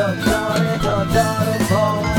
The dollar, the dollar, boy. doubt it,